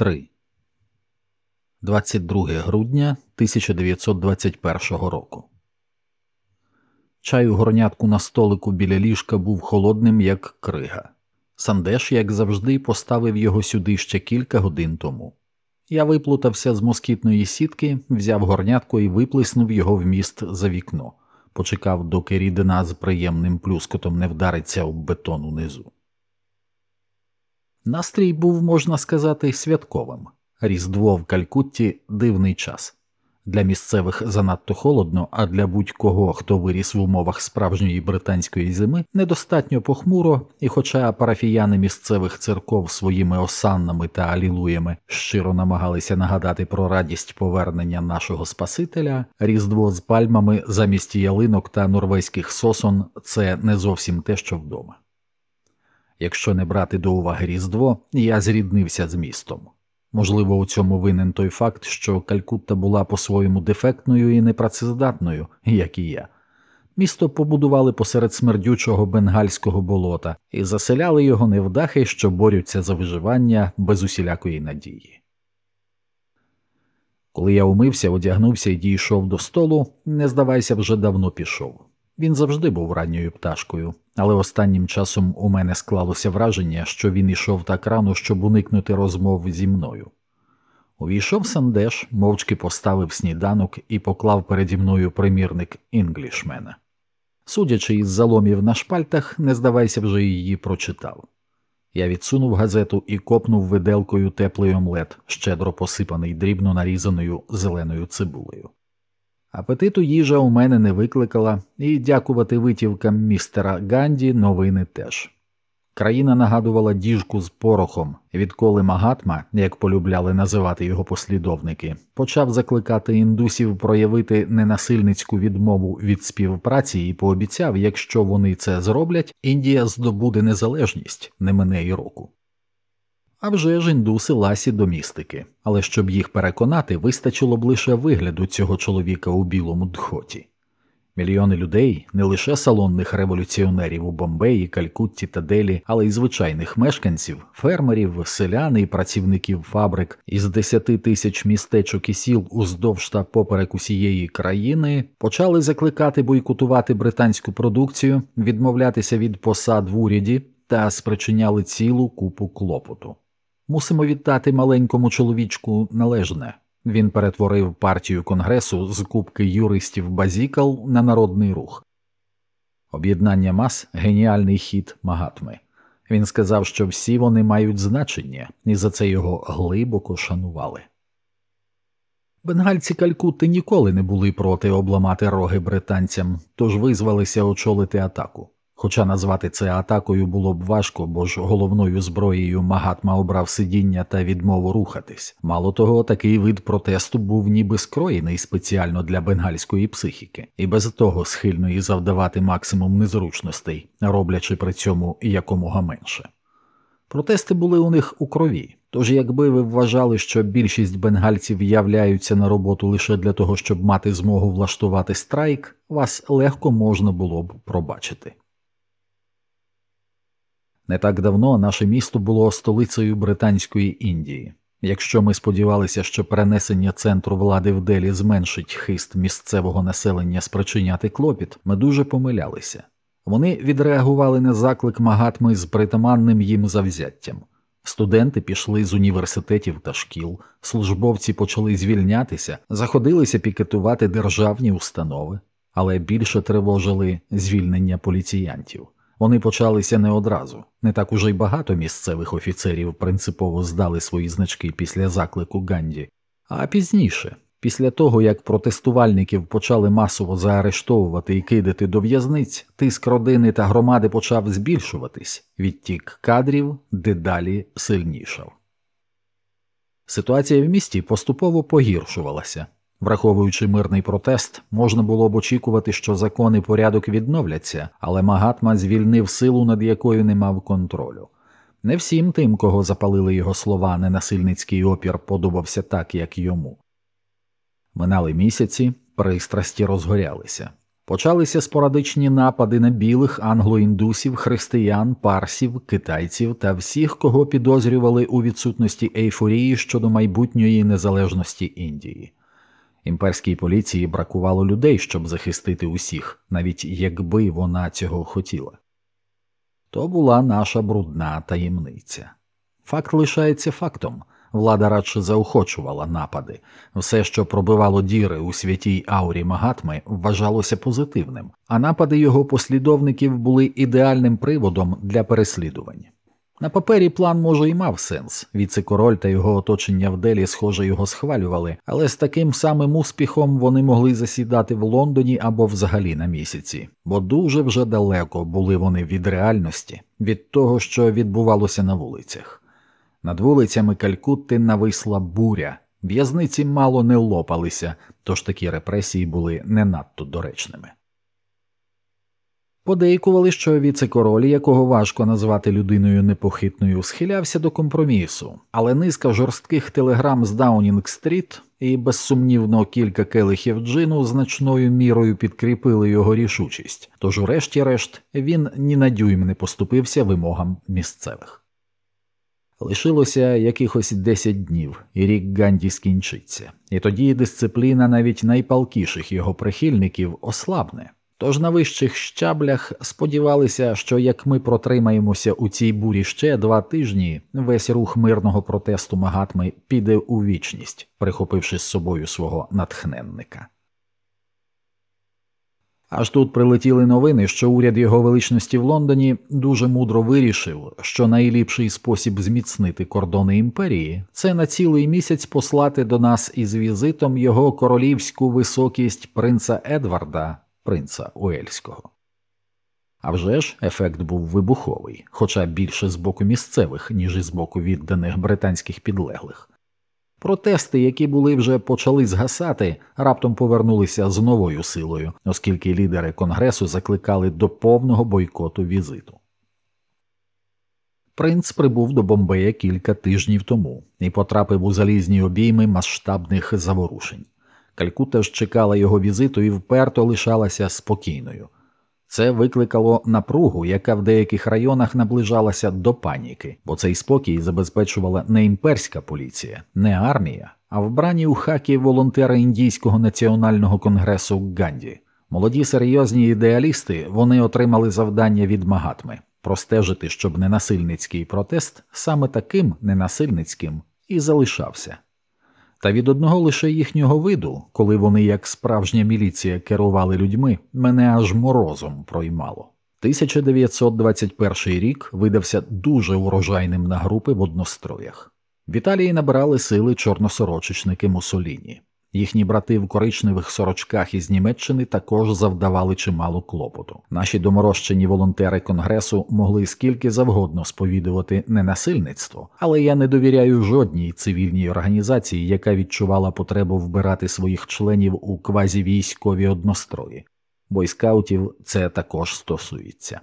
3. 22 грудня 1921 року. Чай у горнятку на столику біля ліжка був холодним, як крига. Сандеш, як завжди, поставив його сюди ще кілька годин тому. Я виплутався з москітної сітки, взяв горнятку і виплеснув його в міст за вікно, почекав, доки рідина з приємним плюскотом не вдариться об бетон унизу. Настрій був, можна сказати, святковим. Різдво в Калькутті дивний час. Для місцевих занадто холодно, а для будь-кого, хто виріс в умовах справжньої британської зими, недостатньо похмуро, і, хоча парафіяни місцевих церков своїми осаннами та алілуями щиро намагалися нагадати про радість повернення нашого Спасителя, різдво з пальмами замість ялинок та норвезьких сосон це не зовсім те, що вдома. Якщо не брати до уваги Різдво, я зріднився з містом. Можливо, у цьому винен той факт, що Калькутта була по-своєму дефектною і непрацездатною, як і я. Місто побудували посеред смердючого бенгальського болота і заселяли його невдахи, що борються за виживання без усілякої надії. Коли я умився, одягнувся і дійшов до столу, не здавайся, вже давно пішов. Він завжди був ранньою пташкою, але останнім часом у мене склалося враження, що він ішов так рано, щоб уникнути розмов зі мною. Увійшов Сандеш, мовчки поставив сніданок і поклав переді мною примірник інглішмена. Судячи із заломів на шпальтах, не здавайся, вже її прочитав. Я відсунув газету і копнув виделкою теплий омлет, щедро посипаний дрібно нарізаною зеленою цибулею. Апетиту їжа у мене не викликала, і дякувати витівкам містера Ганді новини теж. Країна нагадувала діжку з порохом, відколи Магатма, як полюбляли називати його послідовники, почав закликати індусів проявити ненасильницьку відмову від співпраці і пообіцяв, якщо вони це зроблять, Індія здобуде незалежність не мене й року. А вже ж індуси ласі до містики, але щоб їх переконати, вистачило б лише вигляду цього чоловіка у білому дхоті. Мільйони людей, не лише салонних революціонерів у Бомбеї, Калькутті та Делі, але й звичайних мешканців, фермерів, селян і працівників фабрик із десяти тисяч містечок і сіл уздовж та поперек усієї країни почали закликати бойкотувати британську продукцію, відмовлятися від посад в уряді та спричиняли цілу купу клопоту. Мусимо віддати маленькому чоловічку належне. Він перетворив партію конгресу з кубки юристів Базікал на народний рух. Об'єднання мас геніальний хід магатми. Він сказав, що всі вони мають значення, і за це його глибоко шанували. Бенгальці Калькутти ніколи не були проти обламати роги британцям, тож визвалися очолити атаку. Хоча назвати це атакою було б важко, бо ж головною зброєю Магатма обрав сидіння та відмову рухатись. Мало того, такий вид протесту був ніби скроєний спеціально для бенгальської психіки, і без того схильної завдавати максимум незручностей, роблячи при цьому якомога менше. Протести були у них у крові. Тож, якби ви вважали, що більшість бенгальців являються на роботу лише для того, щоб мати змогу влаштувати страйк, вас легко можна було б пробачити. Не так давно наше місто було столицею Британської Індії. Якщо ми сподівалися, що перенесення центру влади в Делі зменшить хист місцевого населення спричиняти клопіт, ми дуже помилялися. Вони відреагували на заклик магатми з притаманним їм завзяттям. Студенти пішли з університетів та шкіл, службовці почали звільнятися, заходилися пікетувати державні установи, але більше тривожили звільнення поліціянтів. Вони почалися не одразу. Не так уже й багато місцевих офіцерів принципово здали свої значки після заклику Ганді, а пізніше, після того як протестувальників почали масово заарештовувати і кидати до в'язниць, тиск родини та громади почав збільшуватись, відтік кадрів дедалі сильнішав. Ситуація в місті поступово погіршувалася. Враховуючи мирний протест, можна було б очікувати, що закон порядок відновляться, але Магатма звільнив силу, над якою не мав контролю. Не всім тим, кого запалили його слова, ненасильницький опір подобався так, як йому. Минали місяці, пристрасті розгорялися. Почалися спорадичні напади на білих англоіндусів, християн, парсів, китайців та всіх, кого підозрювали у відсутності ейфорії щодо майбутньої незалежності Індії. Імперській поліції бракувало людей, щоб захистити усіх, навіть якби вона цього хотіла. То була наша брудна таємниця. Факт лишається фактом. Влада радше заохочувала напади. Все, що пробивало діри у святій аурі Магатми, вважалося позитивним, а напади його послідовників були ідеальним приводом для переслідувань. На папері план, може, і мав сенс. Віце-король та його оточення в Делі, схоже, його схвалювали, але з таким самим успіхом вони могли засідати в Лондоні або взагалі на місяці, бо дуже вже далеко були вони від реальності, від того, що відбувалося на вулицях. Над вулицями Калькутти нависла буря, в'язниці мало не лопалися, тож такі репресії були не надто доречними. Подейкували, що віце-король, якого важко назвати людиною непохитною, схилявся до компромісу, але низка жорстких телеграм з Даунінг-стріт і безсумнівно кілька келихів джину значною мірою підкріпили його рішучість, тож, урешті-решт, він ні на дюйм не поступився вимогам місцевих. Лишилося якихось 10 днів, і рік Ганді скінчиться, і тоді дисципліна навіть найпалкіших його прихильників ослабне. Тож на вищих щаблях сподівалися, що як ми протримаємося у цій бурі ще два тижні, весь рух мирного протесту Магатми піде у вічність, прихопивши з собою свого натхненника. Аж тут прилетіли новини, що уряд його величності в Лондоні дуже мудро вирішив, що найліпший спосіб зміцнити кордони імперії це на цілий місяць послати до нас із візитом його королівську високість принца Едварда, принца Уельського. А вже ж ефект був вибуховий, хоча більше з боку місцевих, ніж із боку відданих британських підлеглих. Протести, які були вже почали згасати, раптом повернулися з новою силою, оскільки лідери Конгресу закликали до повного бойкоту візиту. Принц прибув до Бомбея кілька тижнів тому і потрапив у залізні обійми масштабних заворушень. Калькута ж чекала його візиту і вперто лишалася спокійною. Це викликало напругу, яка в деяких районах наближалася до паніки, бо цей спокій забезпечувала не імперська поліція, не армія, а вбрані у хакі волонтери індійського національного конгресу Ганді. Молоді серйозні ідеалісти вони отримали завдання від магатми простежити, щоб ненасильницький протест саме таким ненасильницьким і залишався. Та від одного лише їхнього виду, коли вони, як справжня міліція, керували людьми, мене аж морозом проймало. 1921 рік видався дуже урожайним на групи в одностроях. В Італії набирали сили чорносорочечники Мусоліні. Їхні брати в коричневих сорочках із Німеччини також завдавали чимало клопоту. Наші доморощені волонтери конгресу могли скільки завгодно сповідувати ненасильництво, але я не довіряю жодній цивільній організації, яка відчувала потребу вбирати своїх членів у квазівійськові однострої. Бойскаутів це також стосується.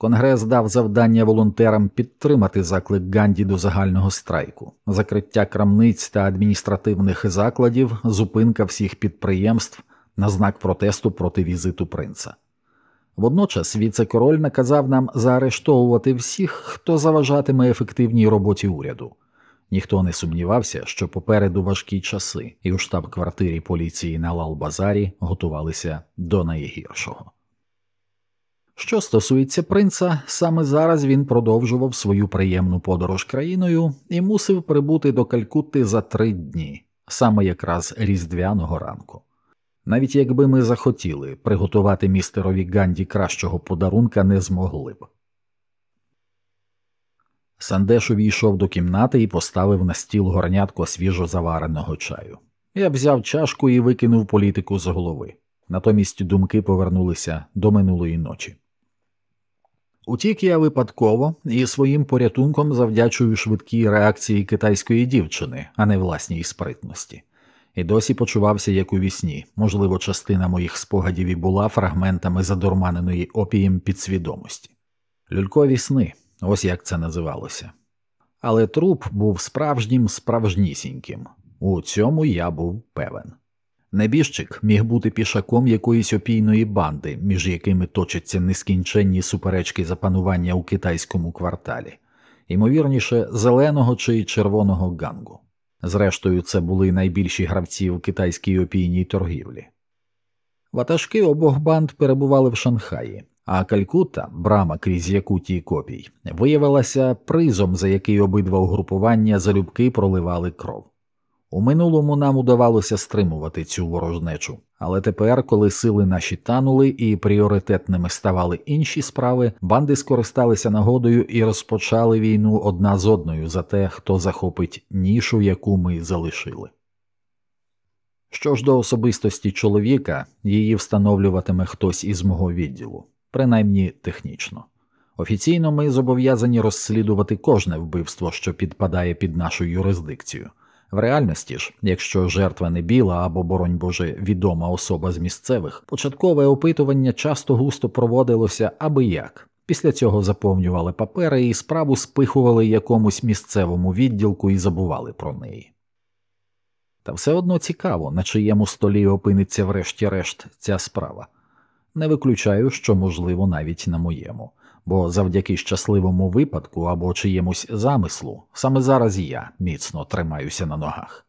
Конгрес дав завдання волонтерам підтримати заклик Ганді до загального страйку, закриття крамниць та адміністративних закладів, зупинка всіх підприємств на знак протесту проти візиту принца. Водночас віце-король наказав нам заарештовувати всіх, хто заважатиме ефективній роботі уряду. Ніхто не сумнівався, що попереду важкі часи, і у штаб-квартирі поліції на Лал-Базарі готувалися до найгіршого. Що стосується принца, саме зараз він продовжував свою приємну подорож країною і мусив прибути до Калькутти за три дні, саме якраз різдвяного ранку. Навіть якби ми захотіли приготувати містерові Ганді кращого подарунка не змогли б. Сандеш увійшов до кімнати і поставив на стіл горнятко свіжо завареного чаю. Я взяв чашку і викинув політику з голови. Натомість думки повернулися до минулої ночі. Утік я випадково і своїм порятунком завдячую швидкій реакції китайської дівчини, а не власній спритності, і досі почувався як у вісні. Можливо, частина моїх спогадів і була фрагментами задурманеної опієм підсвідомості. Люлькові сни, ось як це називалося. Але труп був справжнім справжнісіньким. У цьому я був певен. Небіжчик міг бути пішаком якоїсь опійної банди, між якими точаться нескінченні суперечки за панування у китайському кварталі, ймовірніше, зеленого чи червоного гангу. Зрештою, це були найбільші гравці в китайській опійній торгівлі. Ватажки обох банд перебували в Шанхаї, а Калькутта, брама крізь Якутії копій, виявилася призом, за який обидва угрупування залюбки проливали кров. У минулому нам удавалося стримувати цю ворожнечу, але тепер, коли сили наші танули і пріоритетними ставали інші справи, банди скористалися нагодою і розпочали війну одна з одною за те, хто захопить нішу, яку ми залишили. Що ж до особистості чоловіка, її встановлюватиме хтось із мого відділу, принаймні технічно. Офіційно ми зобов'язані розслідувати кожне вбивство, що підпадає під нашу юрисдикцію. В реальності ж, якщо жертва не біла або, боронь Боже, відома особа з місцевих, початкове опитування часто густо проводилося аби як. Після цього заповнювали папери і справу спихували якомусь місцевому відділку і забували про неї. Та все одно цікаво, на чиєму столі опиниться врешті-решт ця справа. Не виключаю, що можливо навіть на моєму бо завдяки щасливому випадку або чиємусь замислу саме зараз я міцно тримаюся на ногах.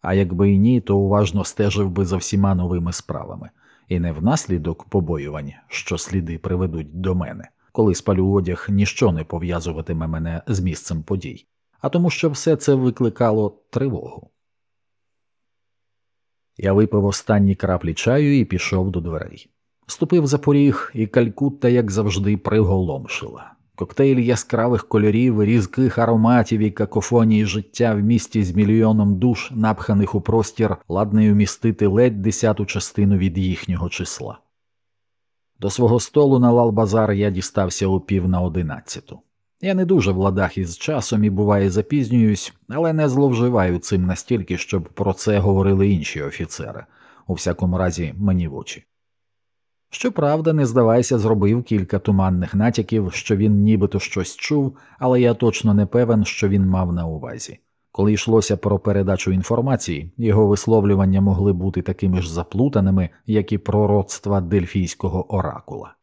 А якби і ні, то уважно стежив би за всіма новими справами, і не внаслідок побоювань, що сліди приведуть до мене, коли спалю одяг, ніщо не пов'язуватиме мене з місцем подій, а тому, що все це викликало тривогу. Я випив останні краплі чаю і пішов до дверей. Ступив за поріг, і калькутта, як завжди, приголомшила. Коктейль яскравих кольорів, різких ароматів і какофонії життя в місті з мільйоном душ, напханих у простір, ладний умістити ледь десяту частину від їхнього числа. До свого столу на Лалбазар я дістався у пів на одинадцяту. Я не дуже в ладах із часом і буває запізнююсь, але не зловживаю цим настільки, щоб про це говорили інші офіцери, у всякому разі, мені в очі. Щоправда, не здавайся, зробив кілька туманних натяків, що він нібито щось чув, але я точно не певен, що він мав на увазі. Коли йшлося про передачу інформації, його висловлювання могли бути такими ж заплутаними, як і пророцтва дельфійського оракула.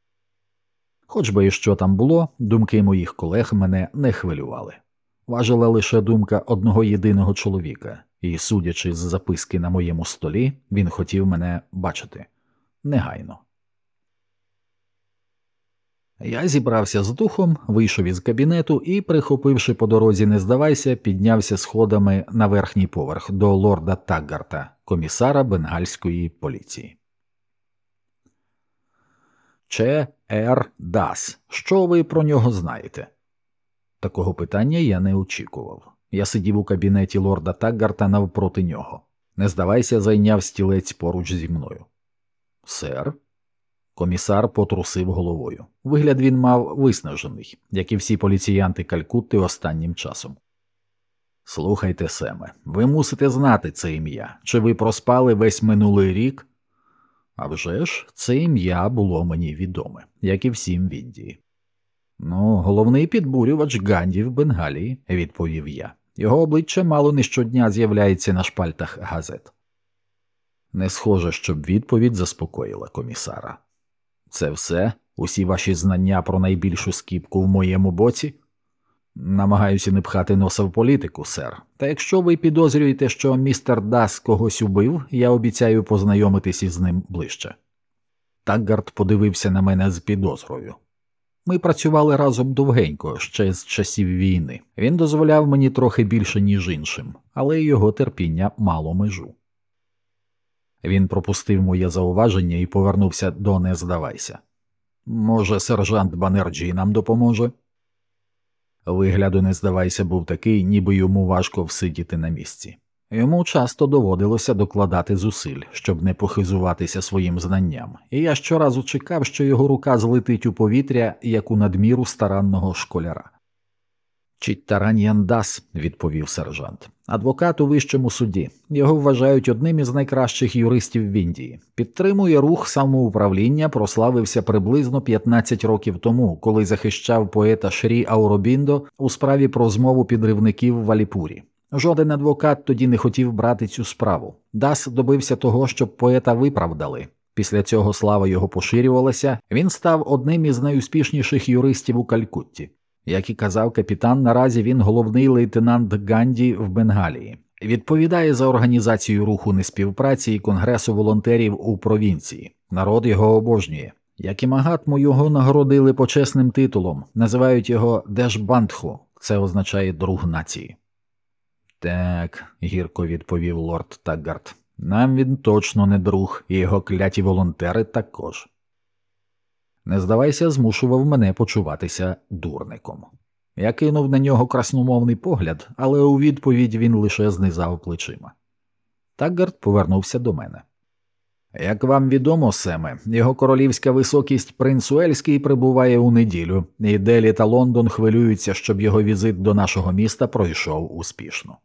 Хоч би і що там було, думки моїх колег мене не хвилювали. Важила лише думка одного єдиного чоловіка, і, судячи з записки на моєму столі, він хотів мене бачити негайно. Я зібрався з духом, вийшов із кабінету і, прихопивши по дорозі, не здавайся, піднявся сходами на верхній поверх до лорда Таггарта, комісара бенгальської поліції. Че Р. Дас. Що ви про нього знаєте? Такого питання я не очікував. Я сидів у кабінеті лорда Таггарта навпроти нього. Не здавайся, зайняв стілець поруч зі мною. Сер. Комісар потрусив головою. Вигляд він мав виснажений, як і всі поліціянти Калькутти останнім часом. Слухайте, Семе, ви мусите знати це ім'я. Чи ви проспали весь минулий рік? А вже ж, це ім'я було мені відоме, як і всім в Індії. Ну, головний підбурювач Ганді в Бенгалії, відповів я. Його обличчя мало не щодня з'являється на шпальтах газет. Не схоже, щоб відповідь заспокоїла комісара. Це все, усі ваші знання про найбільшу скіпку в моєму боці? Намагаюся не пхати носа в політику, сер. Та якщо ви підозрюєте, що містер Дас когось убив, я обіцяю познайомитись із ним ближче. Такгард подивився на мене з підозрою. Ми працювали разом довгенько, ще з часів війни. Він дозволяв мені трохи більше, ніж іншим, але його терпіння мало межу. Він пропустив моє зауваження і повернувся до не здавайся. Може, сержант Банерджі нам допоможе? Вигляду, не здавайся, був такий, ніби йому важко всидіти на місці. Йому часто доводилося докладати зусиль, щоб не похизуватися своїм знанням, і я щоразу чекав, що його рука злетить у повітря, як у надміру старанного школяра. Чіттараньяндас, відповів сержант, адвокат у вищому суді. Його вважають одним із найкращих юристів в Індії. Підтримує рух самоуправління, прославився приблизно 15 років тому, коли захищав поета Шрі Ауробіндо у справі про змову підривників в Аліпурі. Жоден адвокат тоді не хотів брати цю справу. Дас добився того, щоб поета виправдали. Після цього слава його поширювалася, він став одним із найуспішніших юристів у Калькутті. Як і казав капітан, наразі він головний лейтенант Ганді в Бенгалії. Відповідає за організацію руху неспівпраці і конгресу волонтерів у провінції. Народ його обожнює. Як і Магатму його нагородили почесним титулом, називають його Дешбандху, це означає друг нації. Так, гірко відповів лорд Таггарт. Нам він точно не друг, і його кляті волонтери також. Не здавайся, змушував мене почуватися дурником. Я кинув на нього красномовний погляд, але у відповідь він лише знизав плечима. Таггарт повернувся до мене. Як вам відомо, Семе, його королівська високість принц Уельський прибуває у неділю, і Делі та Лондон хвилюються, щоб його візит до нашого міста пройшов успішно.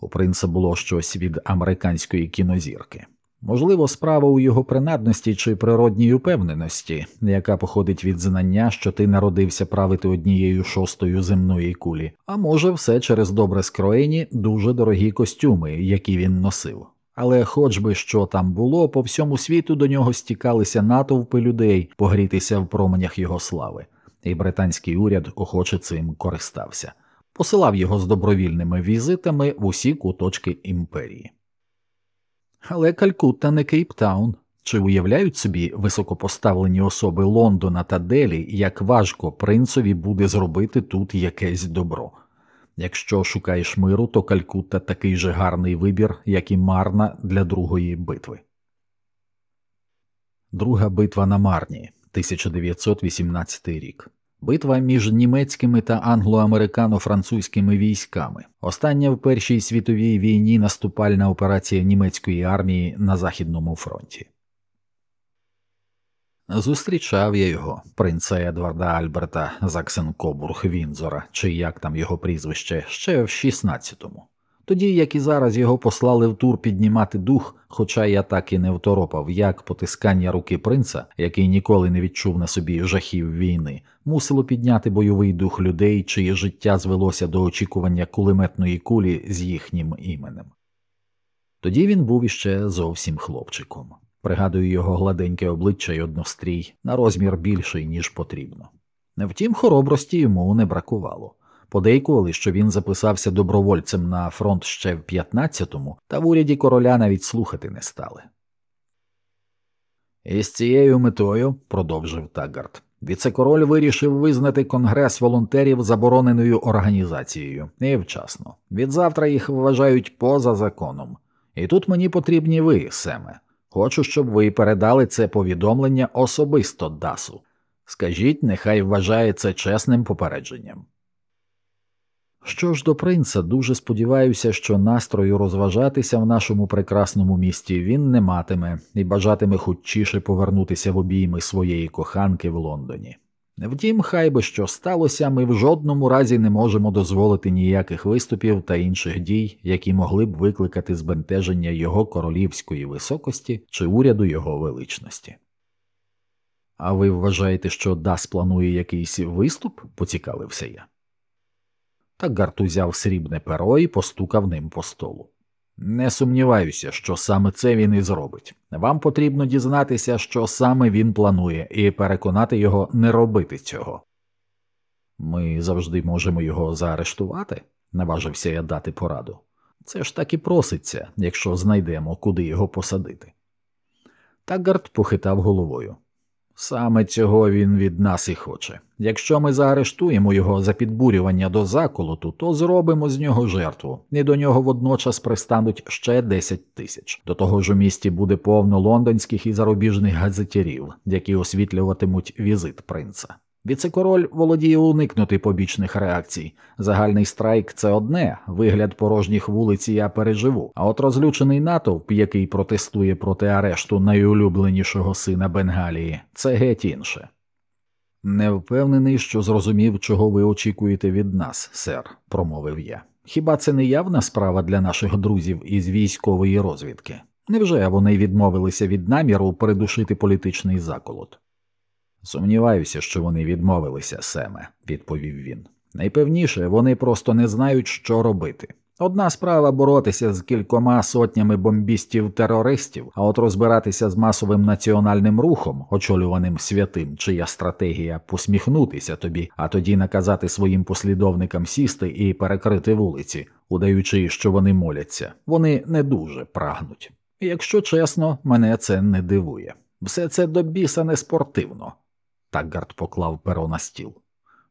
У принца було щось від американської кінозірки. Можливо, справа у його принадності чи природній упевненості, яка походить від знання, що ти народився правити однією шостою земної кулі, а може, все через добре скроєні, дуже дорогі костюми, які він носив. Але хоч би що там було, по всьому світу до нього стікалися натовпи людей погрітися в променях його слави, і британський уряд охоче цим користався, посилав його з добровільними візитами в усі куточки імперії. Але Калькутта не Кейптаун. Чи уявляють собі високопоставлені особи Лондона та Делі, як важко принцові буде зробити тут якесь добро? Якщо шукаєш миру, то Калькутта такий же гарний вибір, як і Марна для другої битви. Друга битва на Марні, 1918 рік. Битва між німецькими та англо-американо-французькими військами. Остання в Першій світовій війні наступальна операція німецької армії на Західному фронті. Зустрічав я його, принца Едварда Альберта Заксенкобург Вінзора, чи як там його прізвище, ще в 16-му. Тоді, як і зараз, його послали в тур піднімати дух, хоча я так і не второпав, як потискання руки принца, який ніколи не відчув на собі жахів війни, мусило підняти бойовий дух людей, чиє життя звелося до очікування кулеметної кулі з їхнім іменем. Тоді він був іще зовсім хлопчиком. Пригадую його гладеньке обличчя й однострій, на розмір більший, ніж потрібно. Втім, хоробрості йому не бракувало. Подейкували, що він записався добровольцем на фронт ще в 15-му, та в уряді короля навіть слухати не стали. І з цією метою, продовжив Таггарт, віцекороль вирішив визнати конгрес волонтерів забороненою організацією і вчасно. Відзавтра їх вважають поза законом. І тут мені потрібні ви, Семе. Хочу, щоб ви передали це повідомлення особисто Дасу. Скажіть, нехай вважає це чесним попередженням. Що ж до принца, дуже сподіваюся, що настрою розважатися в нашому прекрасному місті він не матиме і бажатиме хутчіше повернутися в обійми своєї коханки в Лондоні. Втім, хай би що сталося, ми в жодному разі не можемо дозволити ніяких виступів та інших дій, які могли б викликати збентеження його королівської високості чи уряду його величності. А ви вважаєте, що Дас планує якийсь виступ? поцікавився я. Тагарт узяв срібне перо і постукав ним по столу. Не сумніваюся, що саме це він і зробить. Вам потрібно дізнатися, що саме він планує, і переконати його не робити цього. Ми завжди можемо його заарештувати, наважився я дати пораду. Це ж так і проситься, якщо знайдемо, куди його посадити. Тагард похитав головою. Саме цього він від нас і хоче. Якщо ми заарештуємо його за підбурювання до заколоту, то зробимо з нього жертву, і до нього водночас пристануть ще 10 тисяч. До того ж у місті буде повно лондонських і зарубіжних газетярів, які освітлюватимуть візит принца. Віцекороль володіє уникнути побічних реакцій. Загальний страйк це одне, вигляд порожніх вулиць я переживу. А от розлючений натовп, який протестує проти арешту найулюбленішого сина Бенгалії, це геть інше. Не впевнений, що зрозумів, чого ви очікуєте від нас, сер, промовив я. Хіба це не явна справа для наших друзів із військової розвідки? Невже вони відмовилися від наміру придушити політичний заколот? Сумніваюся, що вони відмовилися, Семе, відповів він. Найпевніше, вони просто не знають, що робити. Одна справа боротися з кількома сотнями бомбістів-терористів, а от розбиратися з масовим національним рухом, очолюваним святим, чия стратегія посміхнутися тобі, а тоді наказати своїм послідовникам сісти і перекрити вулиці, удаючи, що вони моляться, вони не дуже прагнуть. І якщо чесно, мене це не дивує. Все це до біса не спортивно. Такгард поклав перо на стіл.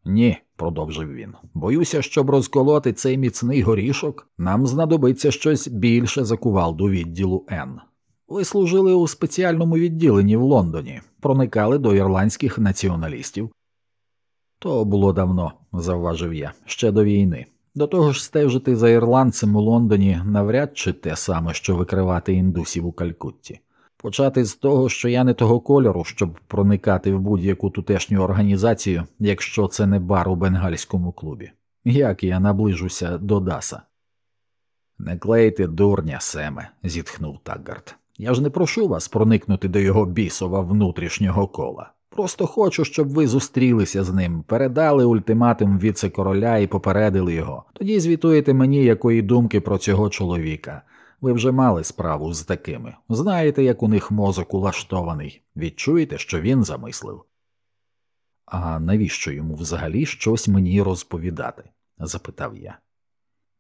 Ні, продовжив він. Боюся, щоб розколоти цей міцний горішок, нам знадобиться щось більше за кувалду відділу Н. Ви служили у спеціальному відділенні в Лондоні, проникали до ірландських націоналістів. То було давно, завважив я, ще до війни. До того ж, стежити за ірландцем у Лондоні навряд чи те саме, що викривати індусів у Калькутті. Почати з того, що я не того кольору, щоб проникати в будь-яку тутешню організацію, якщо це не бар у бенгальському клубі. Як я наближуся до Даса? Не клейте дурня, Семе, зітхнув Таггард. Я ж не прошу вас проникнути до його бісова внутрішнього кола. Просто хочу, щоб ви зустрілися з ним, передали ультиматум віце-короля і попередили його. Тоді звітуєте мені, якої думки про цього чоловіка. Ви вже мали справу з такими. Знаєте, як у них мозок улаштований, відчуєте, що він замислив. А навіщо йому взагалі щось мені розповідати? запитав я.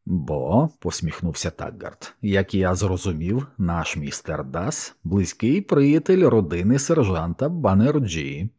Бо, посміхнувся Такгард, як я зрозумів, наш містер Дас близький приятель родини сержанта Банерджі.